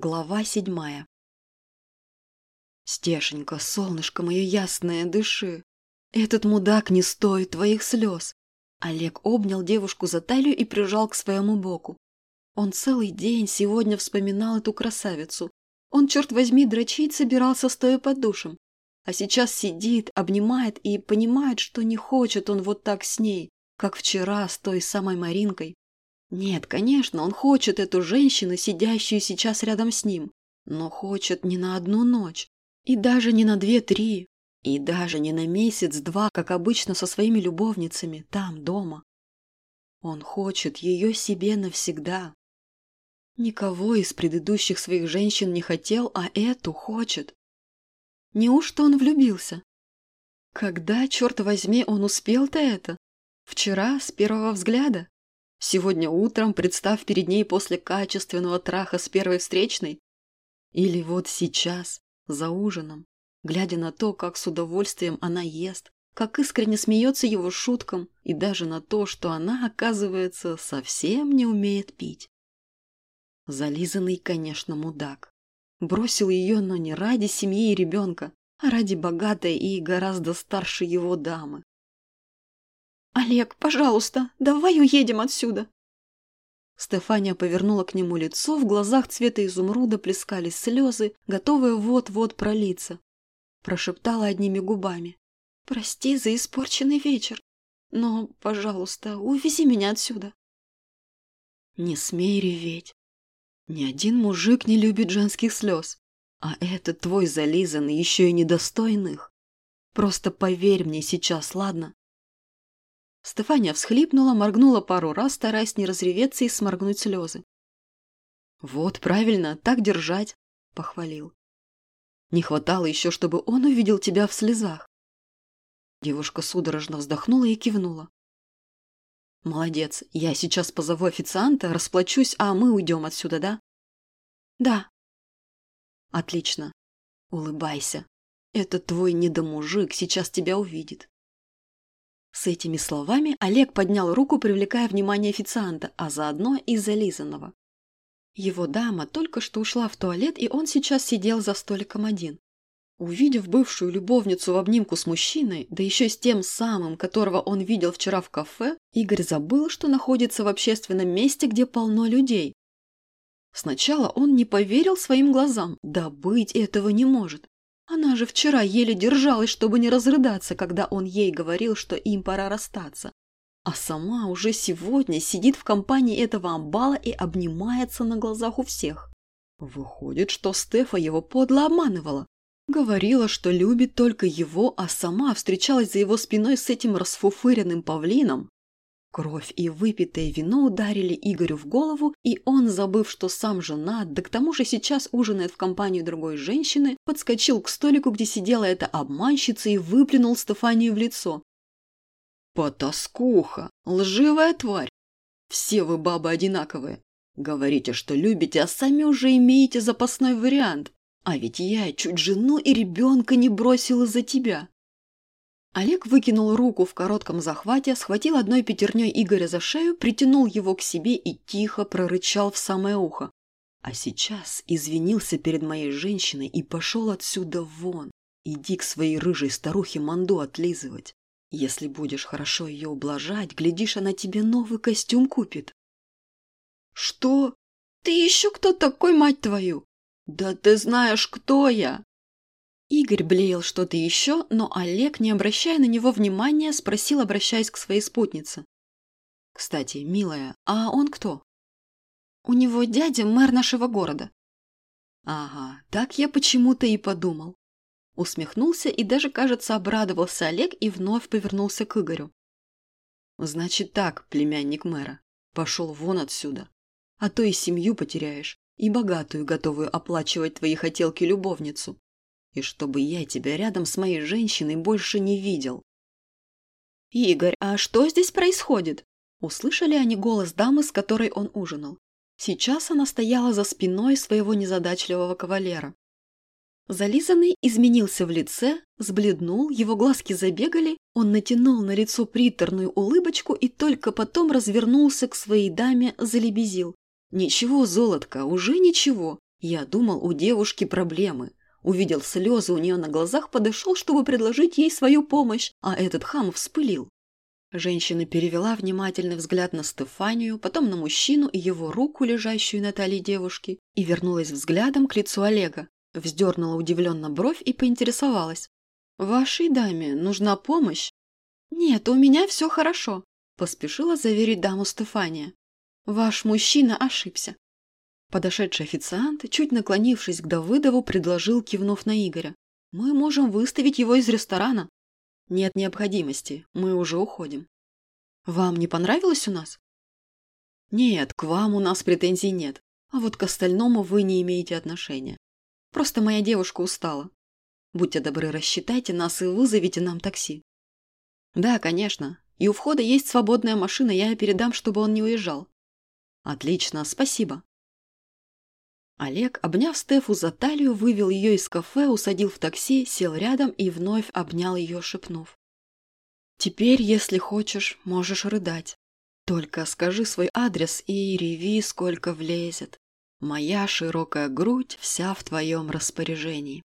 Глава седьмая Стешенька, солнышко мое ясное, дыши. Этот мудак не стоит твоих слез. Олег обнял девушку за талию и прижал к своему боку. Он целый день сегодня вспоминал эту красавицу. Он, черт возьми, дрочить собирался, стоя под душем. А сейчас сидит, обнимает и понимает, что не хочет он вот так с ней, как вчера с той самой Маринкой, нет, конечно, он хочет эту женщину, сидящую сейчас рядом с ним, но хочет не на одну ночь, и даже не на две-три, и даже не на месяц-два, как обычно со своими любовницами, там, дома. Он хочет ее себе навсегда. Никого из предыдущих своих женщин не хотел, а эту хочет. Неужто он влюбился? Когда, черт возьми, он успел-то это? Вчера, с первого взгляда? Сегодня утром, представ перед ней после качественного траха с первой встречной? Или вот сейчас, за ужином, глядя на то, как с удовольствием она ест, как искренне смеется его шуткам, и даже на то, что она, оказывается, совсем не умеет пить. Зализанный, конечно, мудак. Бросил ее, но не ради семьи и ребенка, а ради богатой и гораздо старше его дамы. «Олег, пожалуйста, давай уедем отсюда!» Стефания повернула к нему лицо, в глазах цвета изумруда плескались слезы, готовые вот-вот пролиться. Прошептала одними губами. «Прости за испорченный вечер, но, пожалуйста, увези меня отсюда!» «Не смей реветь. Ни один мужик не любит женских слез, а этот твой зализанный еще и недостойных. Просто поверь мне сейчас, ладно? Стефания всхлипнула, моргнула пару раз, стараясь не разреветься и сморгнуть слезы. «Вот, правильно, так держать», — похвалил. «Не хватало еще, чтобы он увидел тебя в слезах». Девушка судорожно вздохнула и кивнула. «Молодец, я сейчас позову официанта, расплачусь, а мы уйдем отсюда, да?» «Да». «Отлично. Улыбайся. Этот твой недомужик сейчас тебя увидит. С этими словами Олег поднял руку, привлекая внимание официанта, а заодно и зализанного. Его дама только что ушла в туалет, и он сейчас сидел за столиком один. Увидев бывшую любовницу в обнимку с мужчиной, да еще с тем самым, которого он видел вчера в кафе, Игорь забыл, что находится в общественном месте, где полно людей. Сначала он не поверил своим глазам, да быть этого не может. Она же вчера еле держалась, чтобы не разрыдаться, когда он ей говорил, что им пора расстаться. А сама уже сегодня сидит в компании этого амбала и обнимается на глазах у всех. Выходит, что Стефа его подло обманывала. Говорила, что любит только его, а сама встречалась за его спиной с этим расфуфыренным павлином, Кровь и выпитое вино ударили Игорю в голову, и он, забыв, что сам женат, да к тому же сейчас ужинает в компании другой женщины, подскочил к столику, где сидела эта обманщица, и выплюнул Стефанию в лицо. «Потаскуха! Лживая тварь! Все вы бабы одинаковые. Говорите, что любите, а сами уже имеете запасной вариант. А ведь я чуть жену и ребенка не бросил из-за тебя. Олег выкинул руку в коротком захвате, схватил одной пятерней Игоря за шею, притянул его к себе и тихо прорычал в самое ухо. А сейчас извинился перед моей женщиной и пошел отсюда вон. Иди к своей рыжей старухе манду отлизывать. Если будешь хорошо ее ублажать, глядишь, она тебе новый костюм купит. Что? Ты еще кто такой, мать твою? Да ты знаешь, кто я! Игорь блеял что-то еще, но Олег, не обращая на него внимания, спросил, обращаясь к своей спутнице. «Кстати, милая, а он кто?» «У него дядя мэр нашего города». «Ага, так я почему-то и подумал». Усмехнулся и даже, кажется, обрадовался Олег и вновь повернулся к Игорю. «Значит так, племянник мэра, пошел вон отсюда, а то и семью потеряешь, и богатую, готовую оплачивать твои хотелки любовницу и чтобы я тебя рядом с моей женщиной больше не видел. «Игорь, а что здесь происходит?» Услышали они голос дамы, с которой он ужинал. Сейчас она стояла за спиной своего незадачливого кавалера. Зализанный изменился в лице, сбледнул, его глазки забегали, он натянул на лицо приторную улыбочку и только потом развернулся к своей даме, залебезил. «Ничего, золотко, уже ничего. Я думал, у девушки проблемы. Увидел слезы у нее на глазах, подошел, чтобы предложить ей свою помощь, а этот хам вспылил. Женщина перевела внимательный взгляд на Стефанию, потом на мужчину и его руку, лежащую на талии девушки, и вернулась взглядом к лицу Олега. Вздернула удивленно бровь и поинтересовалась. «Вашей даме нужна помощь?» «Нет, у меня все хорошо», – поспешила заверить даму Стефания. «Ваш мужчина ошибся». Подошедший официант, чуть наклонившись к Давыдову, предложил, кивнув на Игоря. «Мы можем выставить его из ресторана». «Нет необходимости, мы уже уходим». «Вам не понравилось у нас?» «Нет, к вам у нас претензий нет, а вот к остальному вы не имеете отношения. Просто моя девушка устала. Будьте добры, рассчитайте нас и вызовите нам такси». «Да, конечно. И у входа есть свободная машина, я передам, чтобы он не уезжал». «Отлично, спасибо». Олег, обняв Стефу за талию, вывел ее из кафе, усадил в такси, сел рядом и вновь обнял ее, шепнув. «Теперь, если хочешь, можешь рыдать. Только скажи свой адрес и реви, сколько влезет. Моя широкая грудь вся в твоем распоряжении».